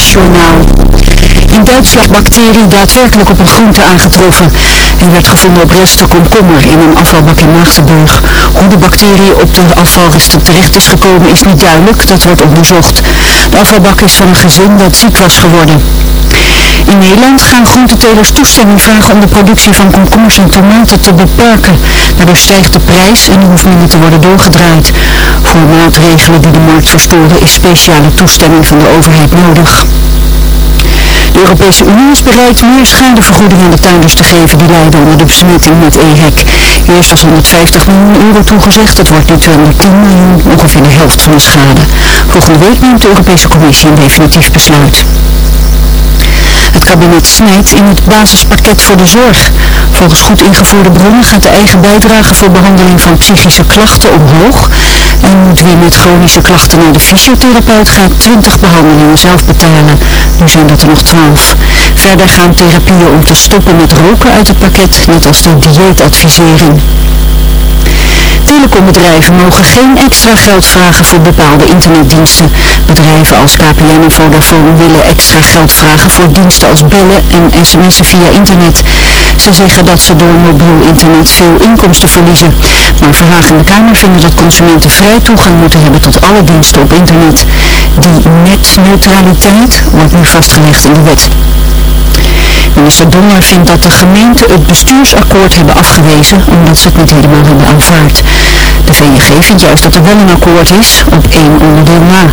NOS-journaal. In Duitsland bacterie daadwerkelijk op een groente aangetroffen en werd gevonden op resten komkommer in een afvalbak in Maagdenburg. Hoe de bacterie op de afvalresten terecht is gekomen is niet duidelijk, dat wordt onderzocht. De afvalbak is van een gezin dat ziek was geworden. In Nederland gaan groentetelers toestemming vragen om de productie van komkommers en tomaten te beperken. Daardoor stijgt de prijs en hoeft minder te worden doorgedraaid. Voor maatregelen die de markt verstoren is speciale toestemming van de overheid nodig. De Europese Unie is bereid meer schadevergoeding aan de tuinders te geven die lijden onder de besmetting met EHEC. Eerst was 150 miljoen euro toegezegd, het wordt nu 210 miljoen, ongeveer de helft van de schade. Volgende week neemt de Europese Commissie een definitief besluit. Het kabinet snijdt in het basispakket voor de zorg. Volgens goed ingevoerde bronnen gaat de eigen bijdrage voor behandeling van psychische klachten omhoog. En moet wie met chronische klachten naar de fysiotherapeut gaat 20 behandelingen zelf betalen. Nu zijn dat er nog 12. Verder gaan therapieën om te stoppen met roken uit het pakket, net als de dieetadvisering. Telecombedrijven mogen geen extra geld vragen voor bepaalde internetdiensten. Bedrijven als KPN en Vodafone willen extra geld vragen voor diensten als bellen en sms'en via internet. Ze zeggen dat ze door mobiel internet veel inkomsten verliezen. Maar Verhaag en de Kamer vinden dat consumenten vrij toegang moeten hebben tot alle diensten op internet. Die netneutraliteit wordt nu vastgelegd in de wet. Minister Donner vindt dat de gemeenten het bestuursakkoord hebben afgewezen omdat ze het niet helemaal hebben aanvaard. De VNG vindt juist dat er wel een akkoord is, op één onderdeel na.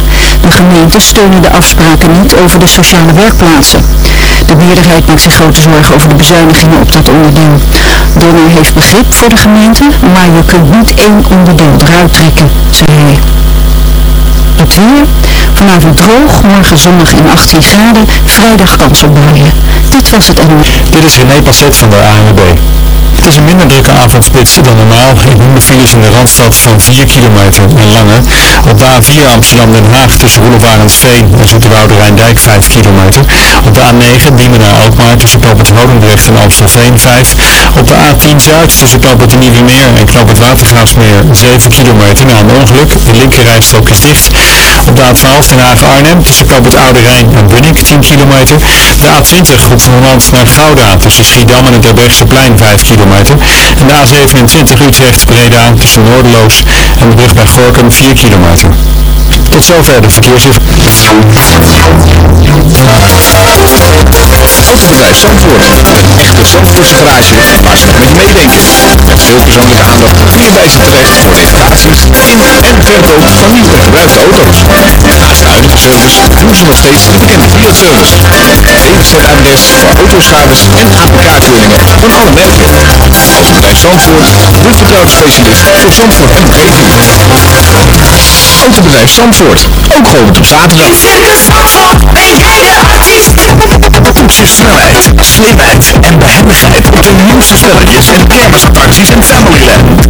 De gemeenten steunen de afspraken niet over de sociale werkplaatsen. De meerderheid maakt zich grote zorgen over de bezuinigingen op dat onderdeel. Donner heeft begrip voor de gemeenten, maar je kunt niet één onderdeel eruit trekken, zei hij. Het weer. Vanavond droog, morgen zonnig en 18 graden, vrijdag kans op buien. Dit was het NOS. Dit is René Passet van de ANWB. Is een minder drukke avondspits dan normaal. De files in de Randstad van 4 kilometer en langer. Op de A4 Amsterdam-Den Haag tussen Roelofarensveen en Zoeterwoude Rijndijk 5 kilometer. Op de A9 Diemen naar Alkmaar tussen Knoopend Holendrecht en Amstelveen 5. Op de A10 Zuid tussen Knoopend Nieuwe Meer en Knoopend Watergraafsmeer 7 kilometer na een ongeluk. De linkerrijstrook is dicht. Op de A12 Den Haag-Arnhem tussen Knoopend Oude Rijn en Bunnik 10 kilometer. De A20 Hoek van Holland naar Gouda tussen Schiedam en het Terbrechtseplein 5 kilometer. En de A27 Utrecht-Breda tussen Noorderloos en de brug bij Gorkum 4 kilometer. Tot zover de verkeersinformatie. Autobedrijf Zandvoort. Een echte Zandvoortse garage waar ze met meedenken. Met veel persoonlijke aandacht kun je bij ze terecht voor reparaties in en verkoop van nieuwe en gebruikte auto's. Naast de huidige service doen ze nog steeds de bekende Fiat-service. DWZ-adres voor autoschades en APK-keuringen van alle merken. Autobedrijf Zandvoort, de vertrouwde specialist voor Zandvoort en omgeving. Autobedrijf Zandvoort, ook geopend op zaterdag. Toets je snelheid, slimheid en behendigheid op de nieuwste spelletjes en kermisattracties en Familyland.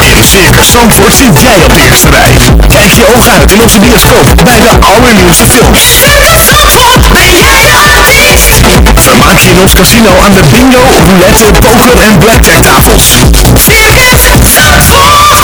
In Circus Zandvoort zit jij op de eerste rij. Kijk je ogen uit in onze bioscoop bij de allernieuwste films. Vermaak je in ons casino aan de bingo, roulette, poker en blackjack tafels.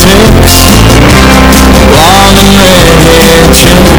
Politics Blonde and redhead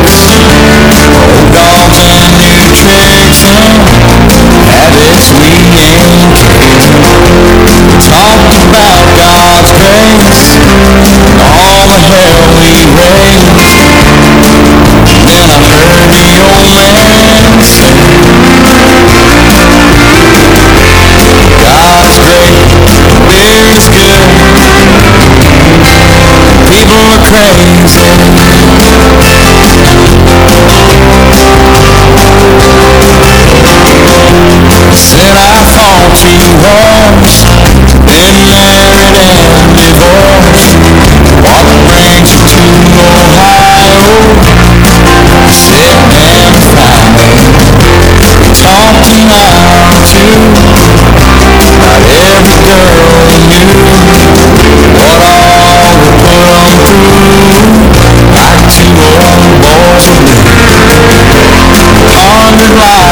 Allah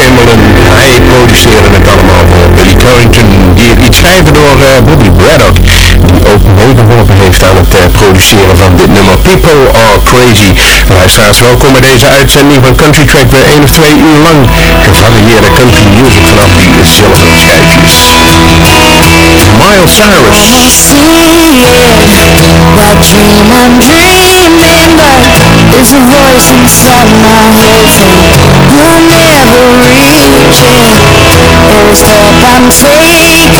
Chamberlain, hij produceerde het allemaal voor Billy Currington, die het liet schrijven door eh, Bobby Braddock, ook meegeholpen heeft aan het produceren van dit nummer People Are Crazy. Luisteraars, welkom bij deze uitzending van Country Track weer 1 of 2 uur lang. Gevarieerde country music vanaf die zilveren schijfjes. Miles Cyrus. There's a voice inside my head saying you'll never reach it. Every step I'm taking,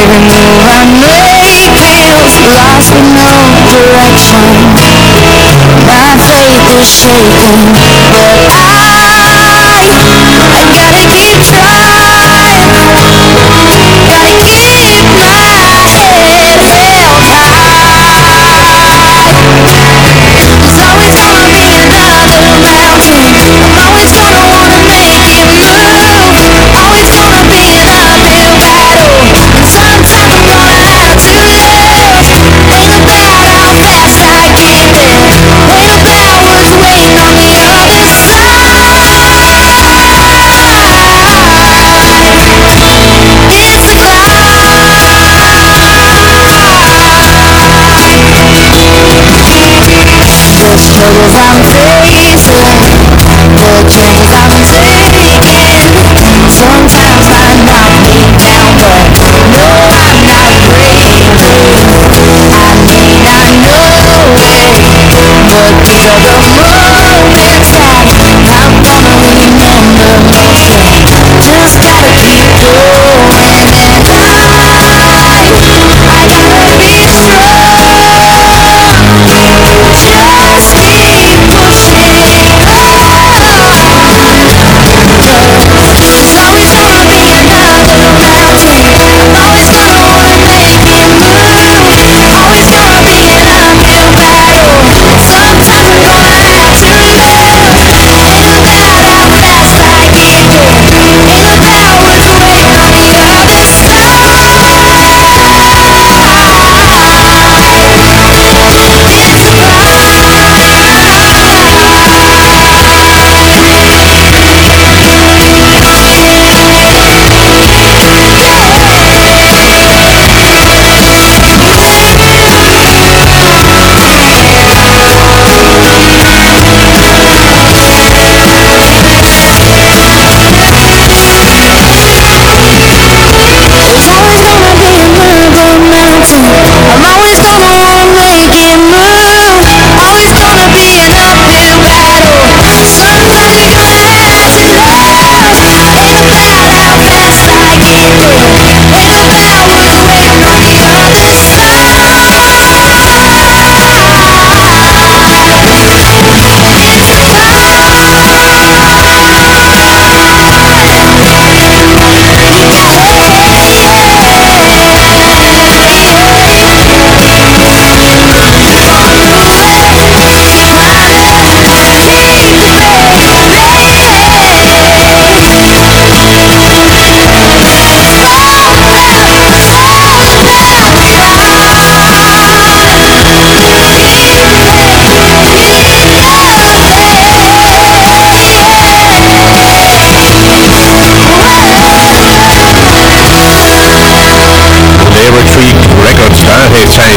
every move I make lost with no direction. My faith is shaken but I, I gotta keep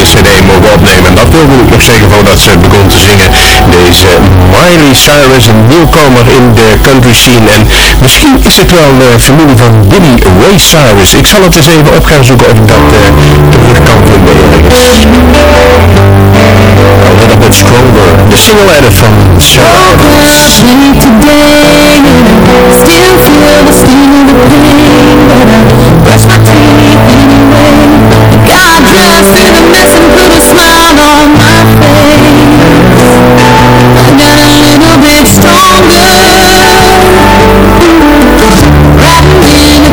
cd mogen opnemen. En dat wilde ik nog zeggen voordat ze begon te zingen. Deze Miley Cyrus, een nieuwkomer in de country scene. En misschien is het wel de familie van Billy Ray Cyrus. Ik zal het eens even op gaan zoeken of ik dat eh, terug kan vinden ergens. A little bit stronger. De single edit van Sarah I drive through the mess and put a smile on my face. I got a little bit stronger. In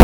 a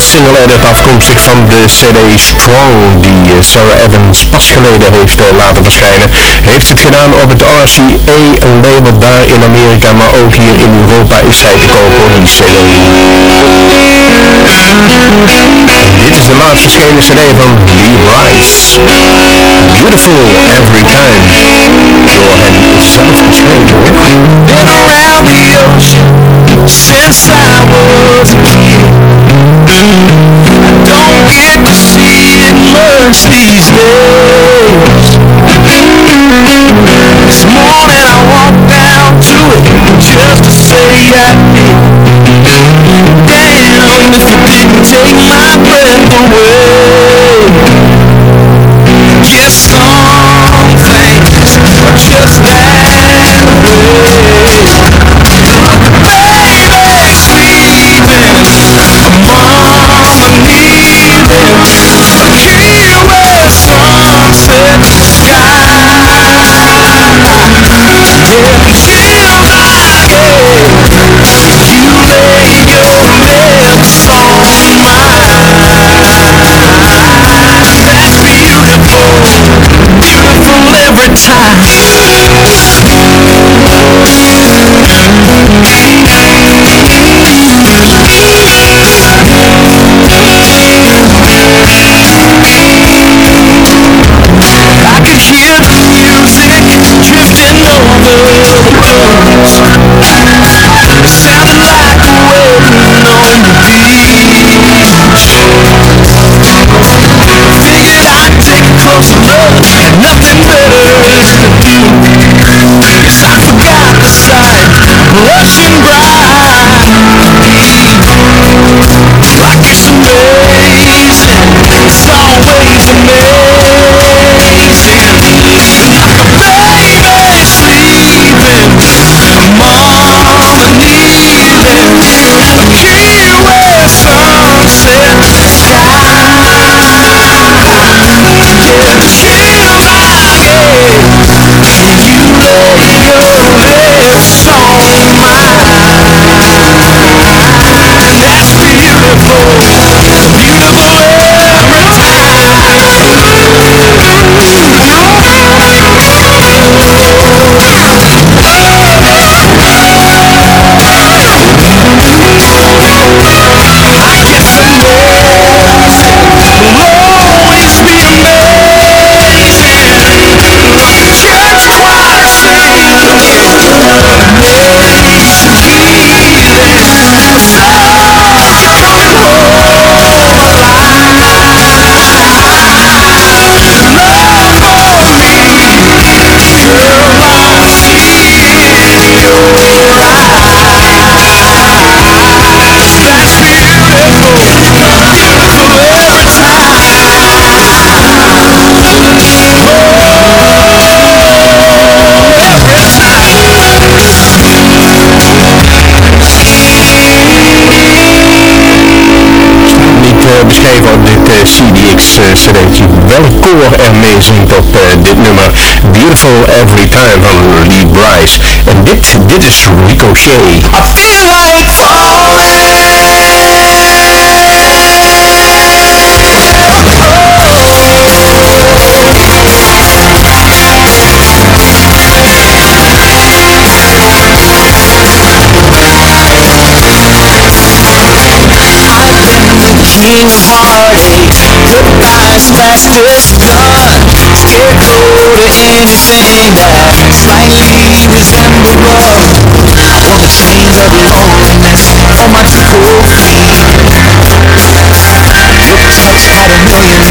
single edit afkomstig van de CD Strong, die eh, Sarah Evans pas geleden heeft eh, laten verschijnen. Heeft het gedaan op het RCA-label daar in Amerika, maar ook hier in Europa is zij te koop die CD. Dit is de laatst verschenen CD van Lee Rice. Beautiful every time. Door is self-constrained, around the ocean since I was. I Don't get to see it much these days. This morning I walked down to it just to say I Damn if you didn't take my breath away. spoor ermee op uh, dit nummer Beautiful Every Time van Lee Bryce. En dit, dit is Ricochet. I feel like this what we've done Take anything that slightly resembled love. Oh, the pain of loneliness, oh, my cruel feet Look, the church had a million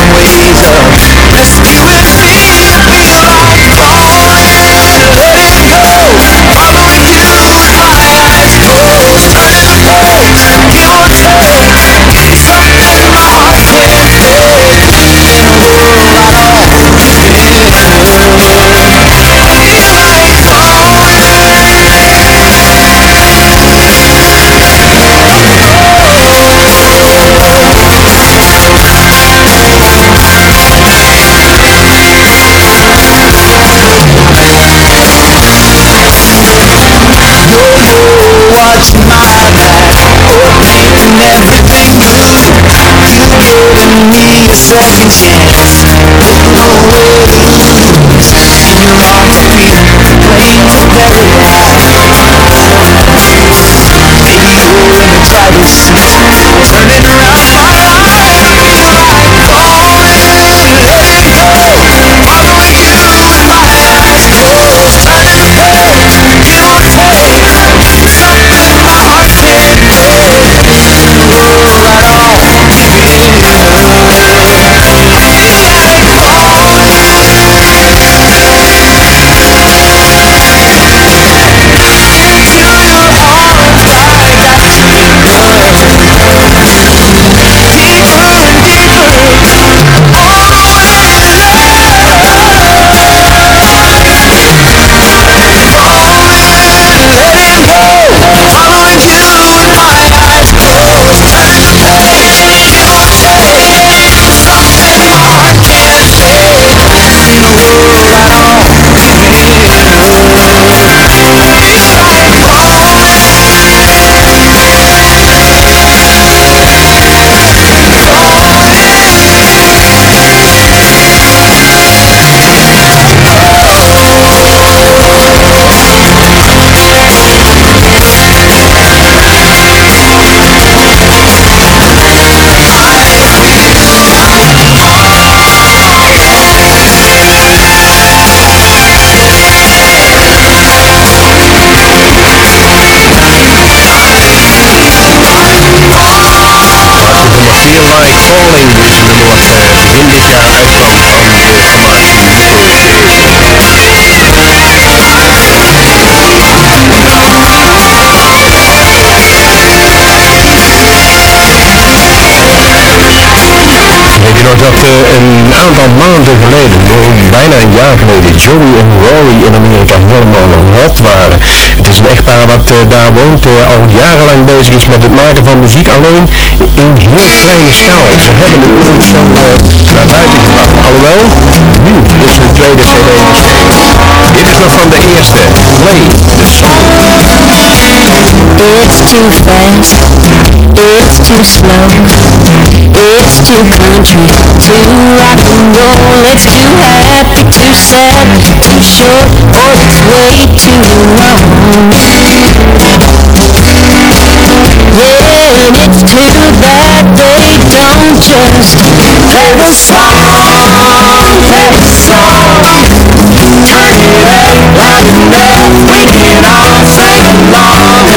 een aantal maanden geleden, oh, bijna een jaar geleden, Joey en Rory in Amerika helemaal hot waren. Het is een echtpaar wat eh, daar woont, eh, al jarenlang bezig is met het maken van muziek, alleen in heel kleine schaal. Ze hebben het nooit zo eh, naar buiten gebracht. Alhoewel, nu is hun tweede cd. Dit is nog van de eerste, Play the Song. It's too fast, it's too slow, it's too country, too rock and roll, it's too happy, too sad, too short, or it's way too long. Yeah, and it's too bad they don't just play the song, play the song. Turn it up loud enough, we can all sing along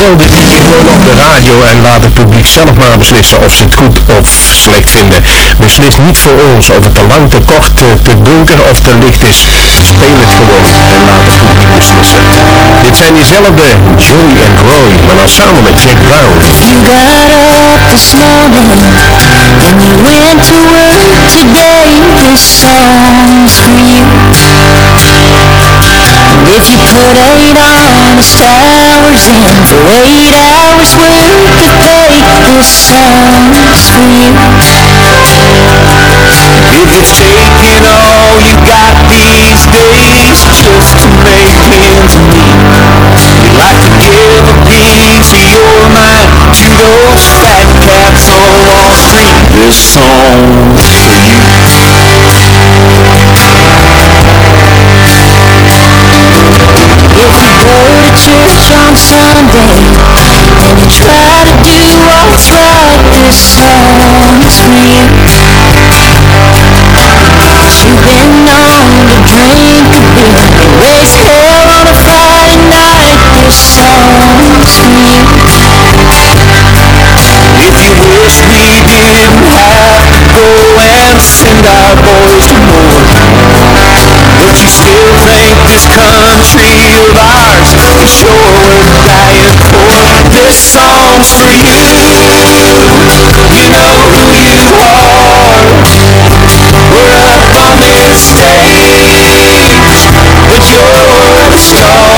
Speel dit liedje gewoon op de radio en laat het publiek zelf maar beslissen of ze het goed of slecht vinden. Beslis niet voor ons of het te lang, te kort, te, donker of te licht is. Speel het gewoon en laat het publiek beslissen. Dit zijn diezelfde Joey en Roy, maar dan samen met Jack Brown. You got up this morning and you went to work today. This song's for you. If you put eight honest hours in for eight hours worth of pay, this song's for you. If oh, you've taken all you got these days just to make ends meet. You'd like to give a piece of your mind to those fat cats on Wall Street. This song's for you on Sunday and you try to do what's right, this for you. You've been known to drink a beer and raise hell on a Friday night, this song's for you. If you wish we didn't have to go and send our boys to war But you still think this country of ours is sure worth dying for This song's for you. You know who you are. We're up on this stage But you're the star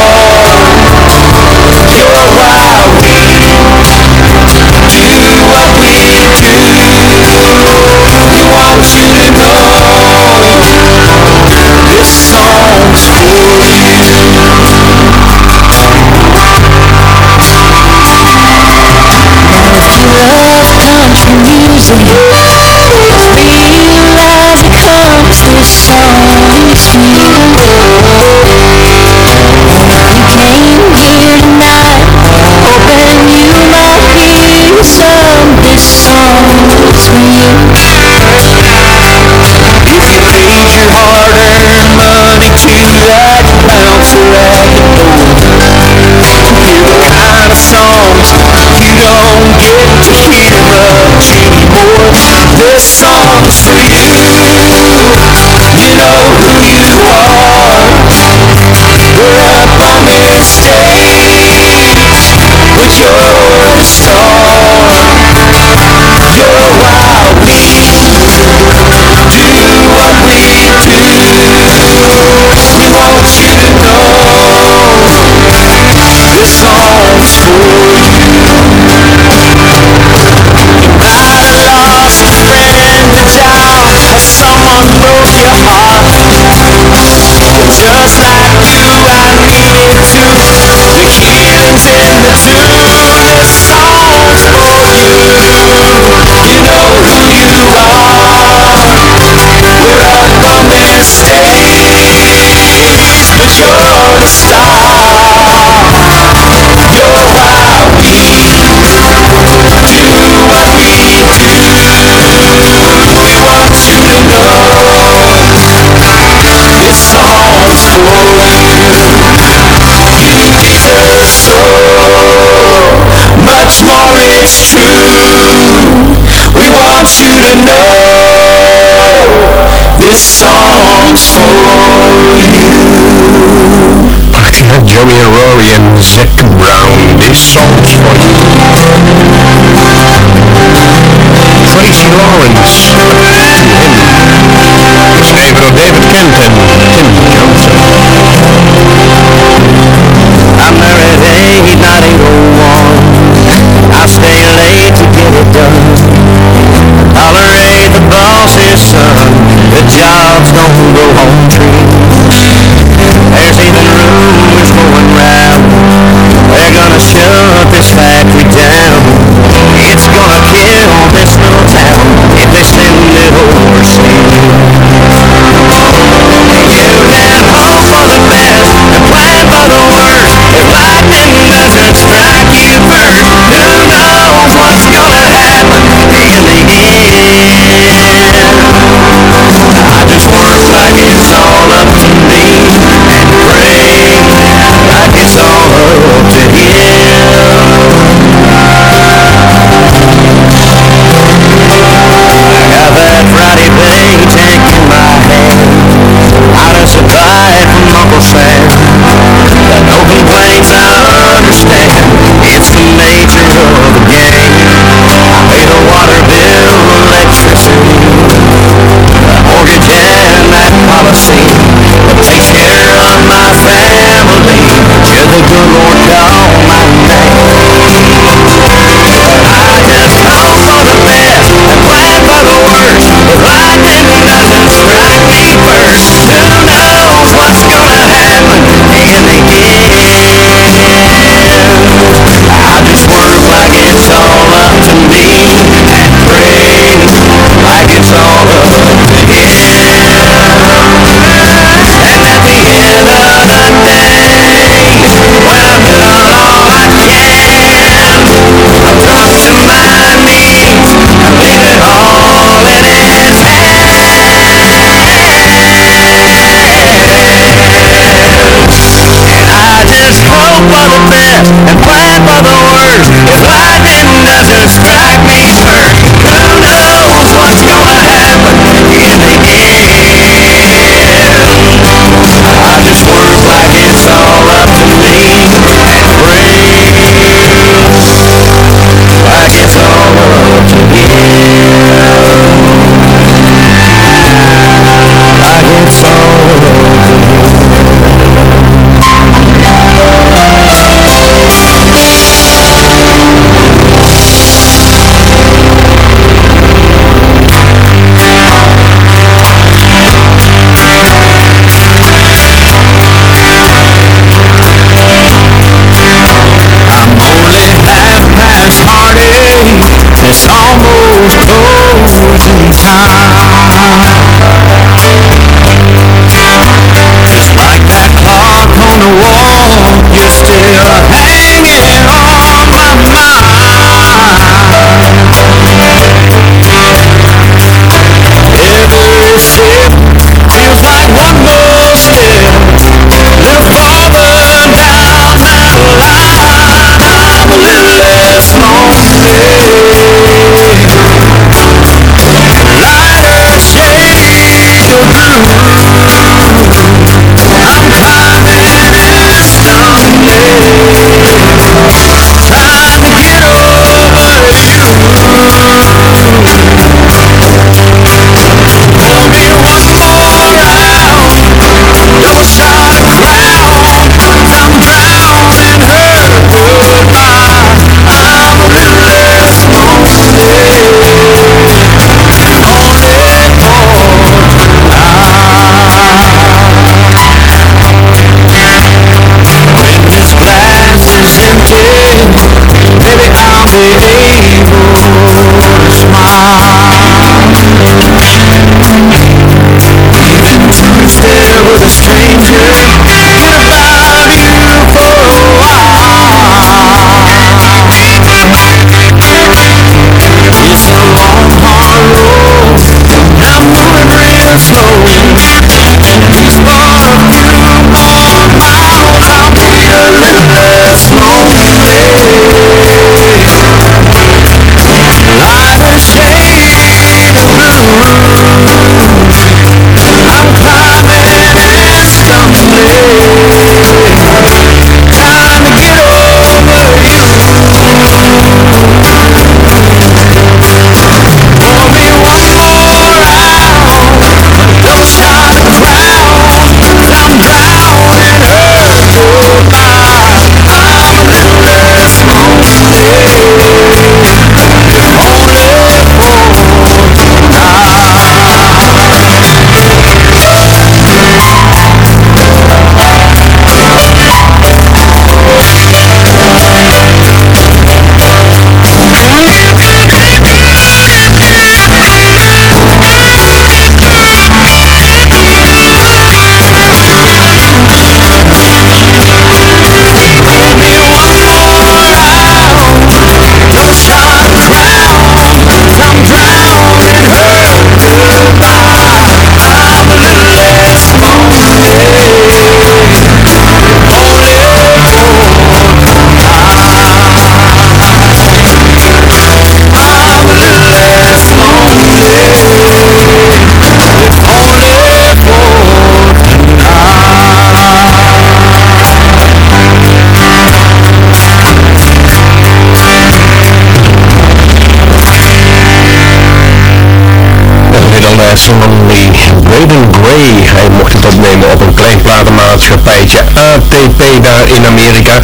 song's for you. Prachtig hè? Joey en Rory en Zac Brown. This song's for you. Tracy Lawrence. Geschreven door David Braden Gray. Hij mocht het opnemen op een klein platenmaatschappijtje ATP daar in Amerika.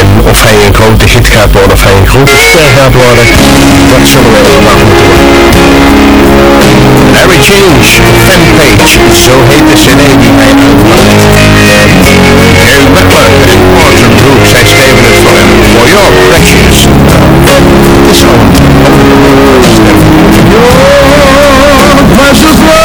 En of hij een grote hit gaat worden, of hij een grote ster gaat worden, dat zullen we even wachten Harry Change, Fanpage, zo heet de cd die hij uitbracht. Gary Butler en Porter Brooks, zij schreven het voor hem. For your precious. Het is gewoon Your precious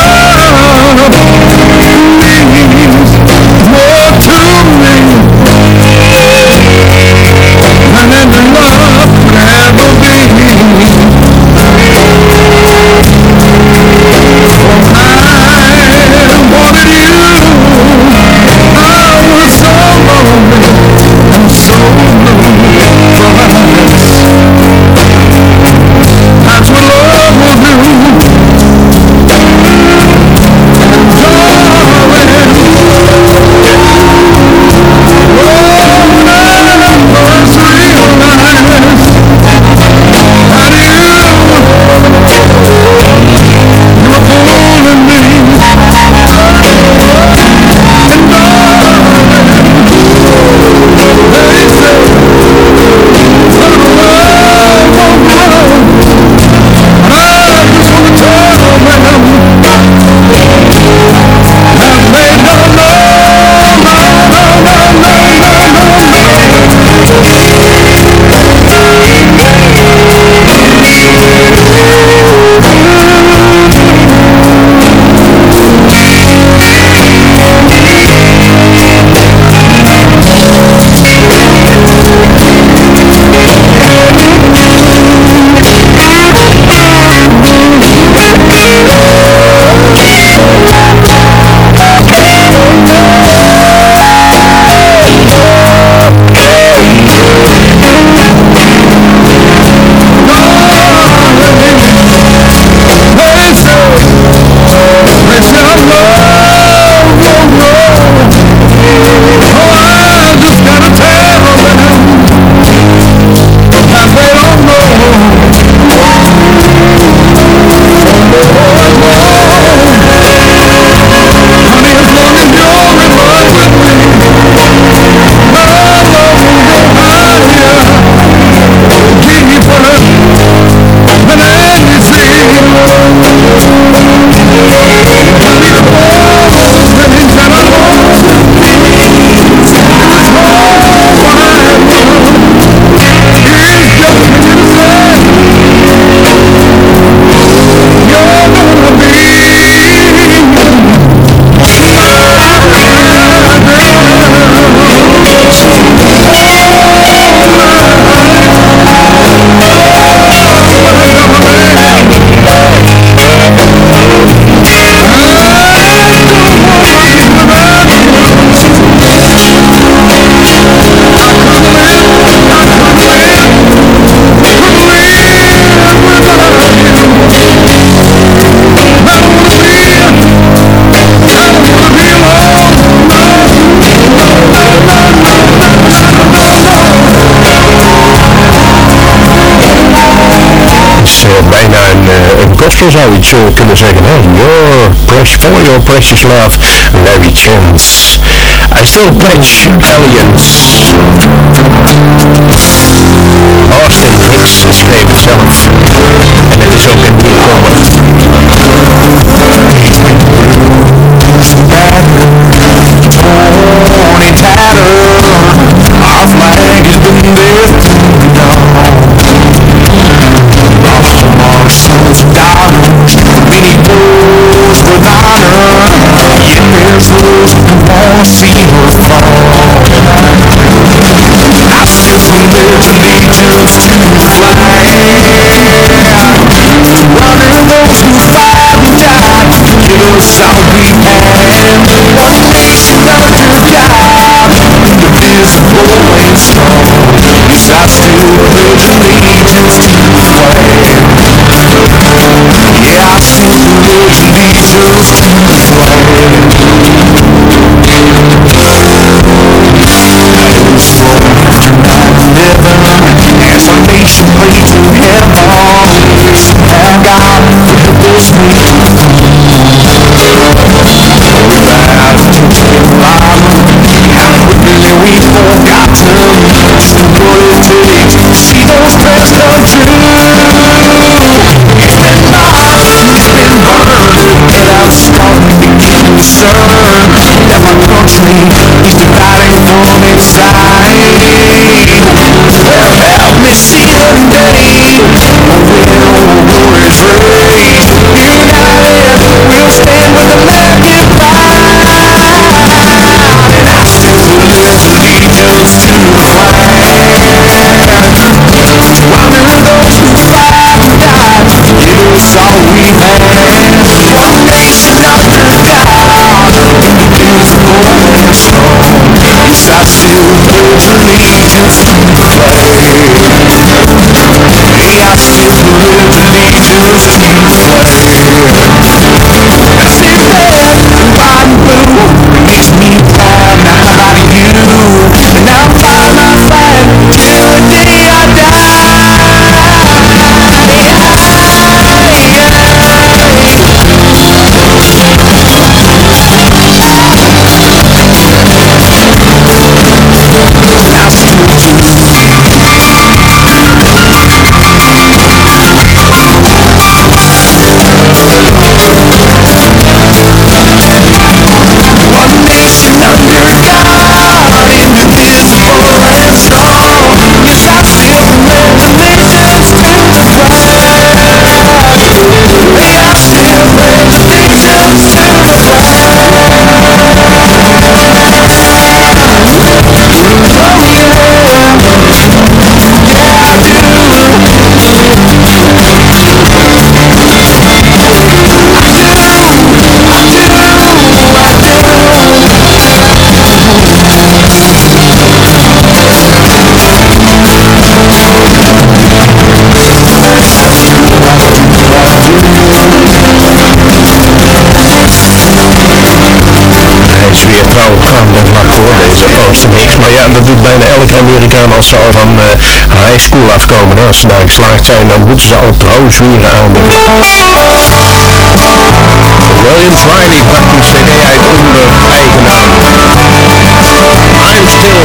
zou iets uh, kunnen zeggen. Hè? Your precious, for your precious love, Larry Chance. I still pledge allegiance. Austin Hicks is ook in die komen. And tattered, flag has been left roof and won't feel fall I feel from little angels to fly Running those who fight and die give us all we have One nation under God Indivisible and strong Yes, I still little angels to fly Yeah, I still little angels to Amerikaan als ze al van eh, high school afkomen. Als ze daar geslaagd zijn, dan moeten ze al trouw zwieren aan de William Smiley bracht een cd uit onder eigen naam. I'm still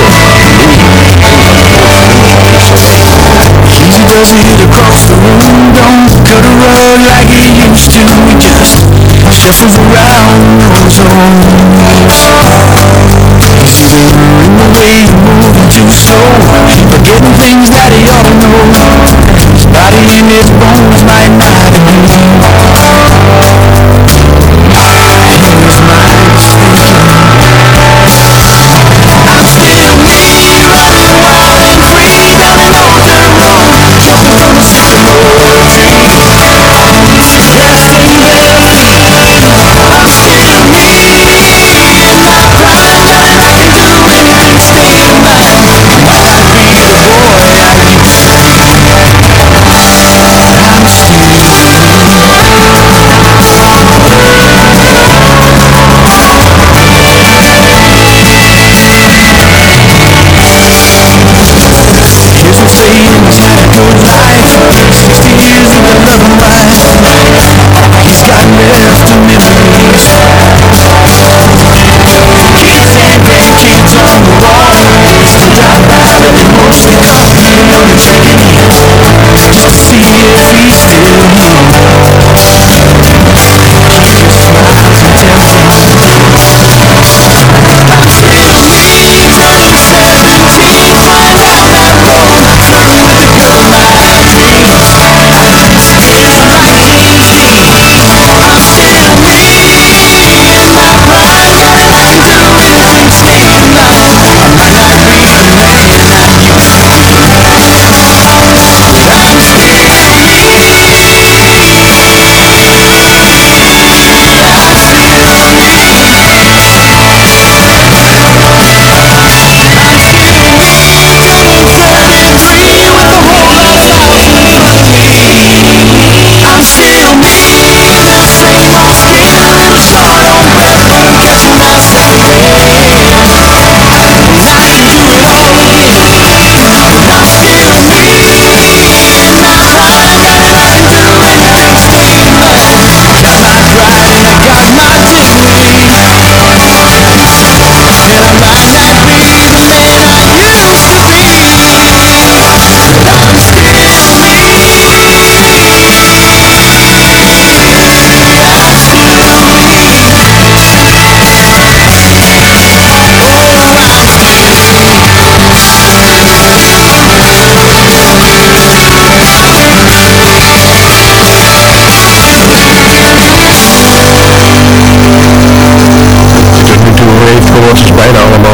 Easy does it across the room Don't cut a rug like he used to He just shuffles around those old Is there in the way you're moving too slow Forgetting things that he ought to know. His body and his bones might not agree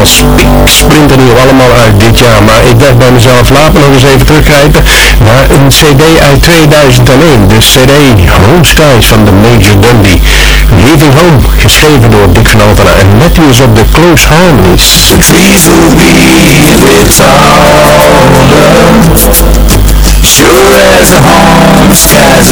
spik, splinternieuw allemaal uit dit jaar. Maar ik dacht bij mezelf, laat me nog eens even terugkijken naar een cd uit 2001. De cd Home Skies van de Major Dundee. Leaving Home, geschreven door Dick van Altena en Matthews op de Close Harmonies. trees will be as the home skies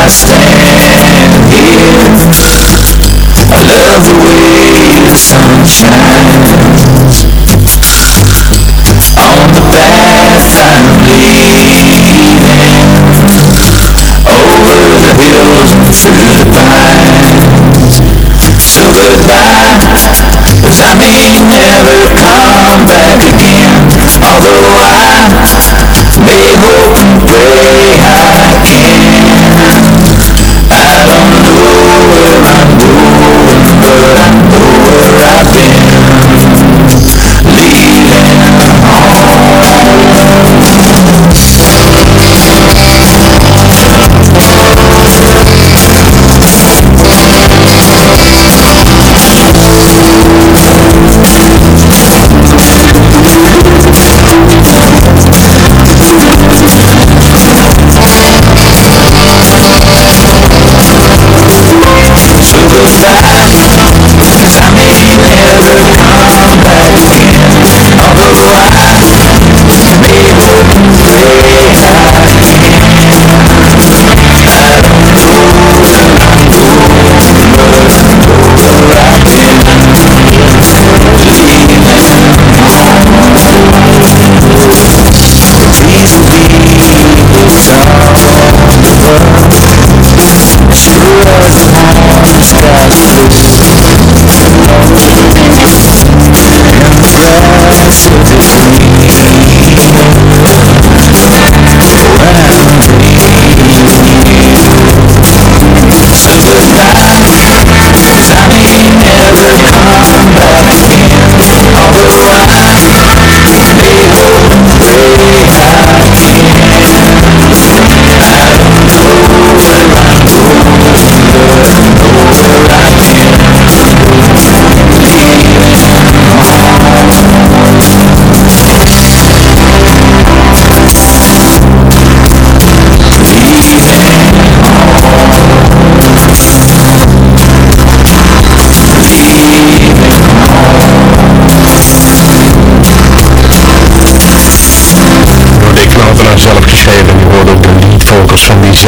I stand here I love the way the sun shines On the path I'm leading Over the hills and through the pines So goodbye Cause I may never come back again Although I may hope and pray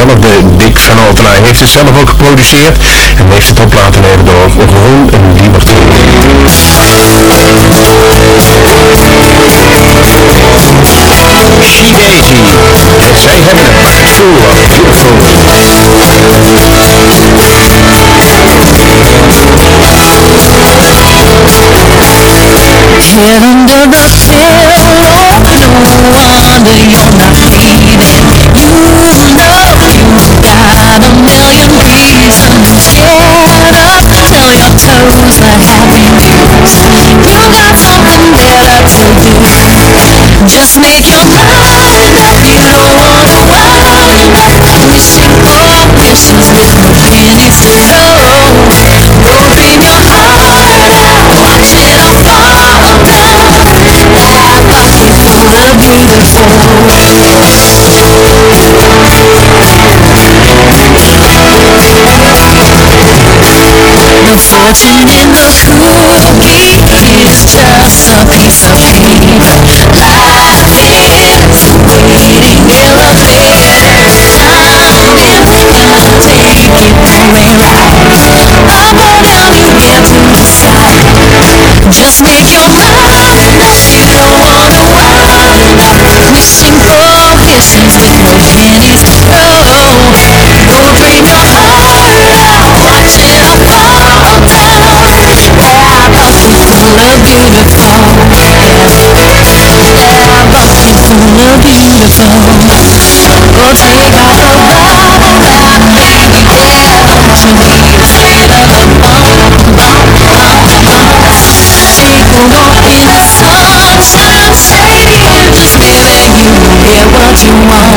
diezelfde Dick van Altena. Heeft het zelf ook geproduceerd en heeft het op laten nemen door Ron Liebert. She Daisy. En zij hebben het of beautiful. Under the pillow, no wonder The fortune in the cookie is just a piece of cake. Life is waiting elevator. I'm gonna take it only right. Up or down, you get to decide. Just make your mind Some politicians go pennies low No dreams are hollow Watching them fall down Yeah, but people are beautiful. Yeah, but people are beautiful. you are.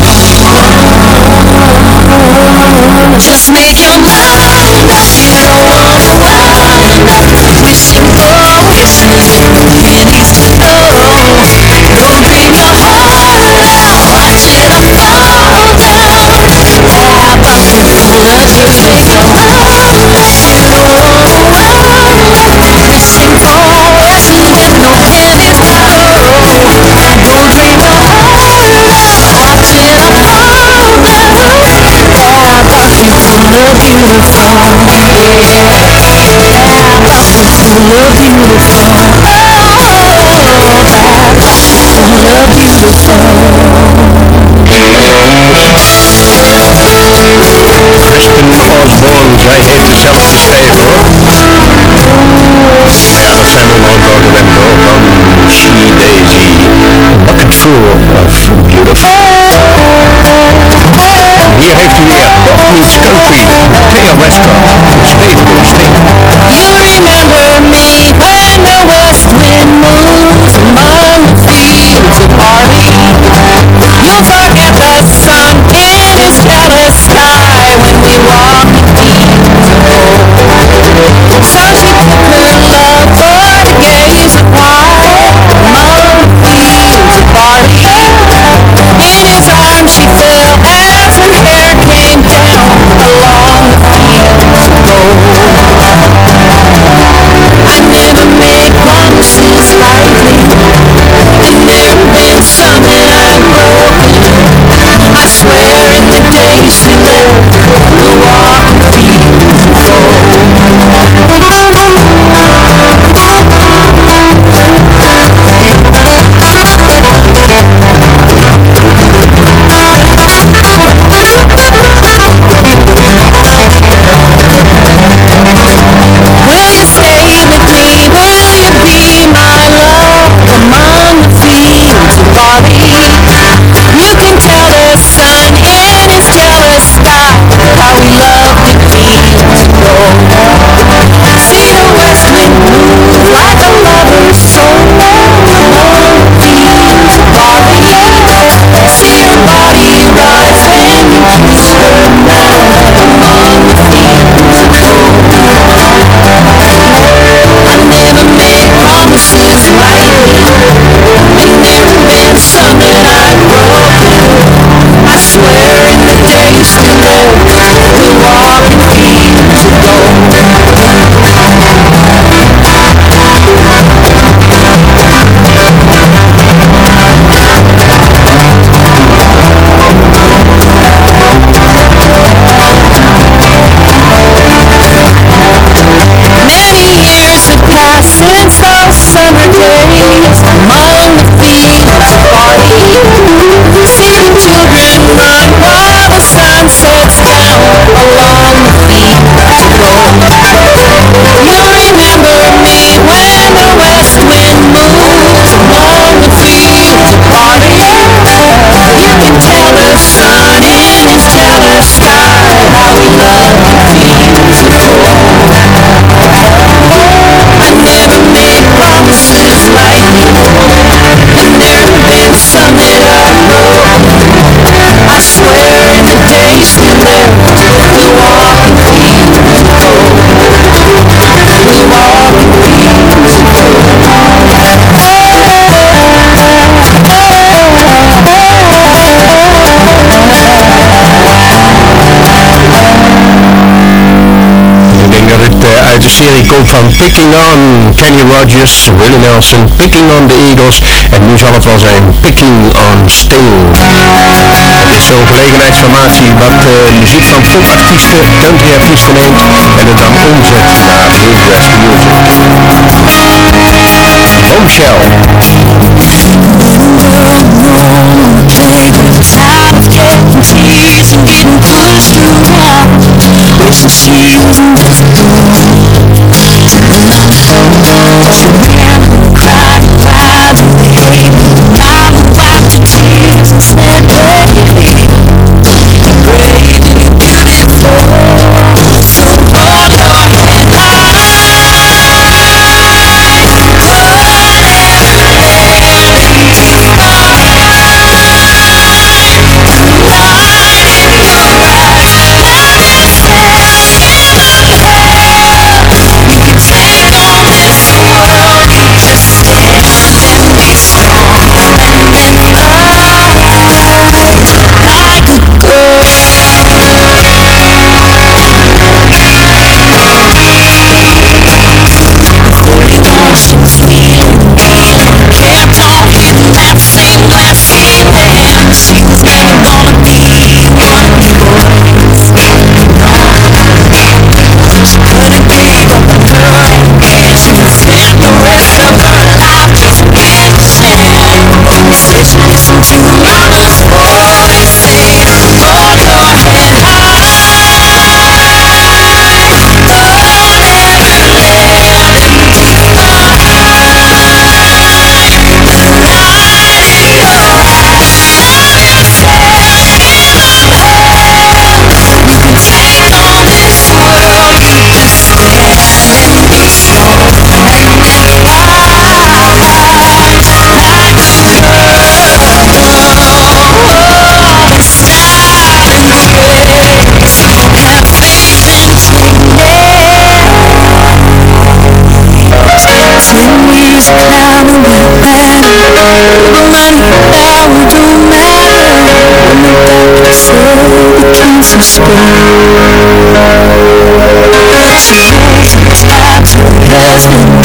De serie komt van Picking On, Kenny Rogers, Willie Nelson, Picking On the Eagles en nu zal het wel zijn Picking On Sting. Het is zo'n gelegenheidsformatie wat uh, muziek van popartiesten, countryartiesten neemt en het dan omzet naar Midwest music. Bombshell. subscribe Creation starts with heaven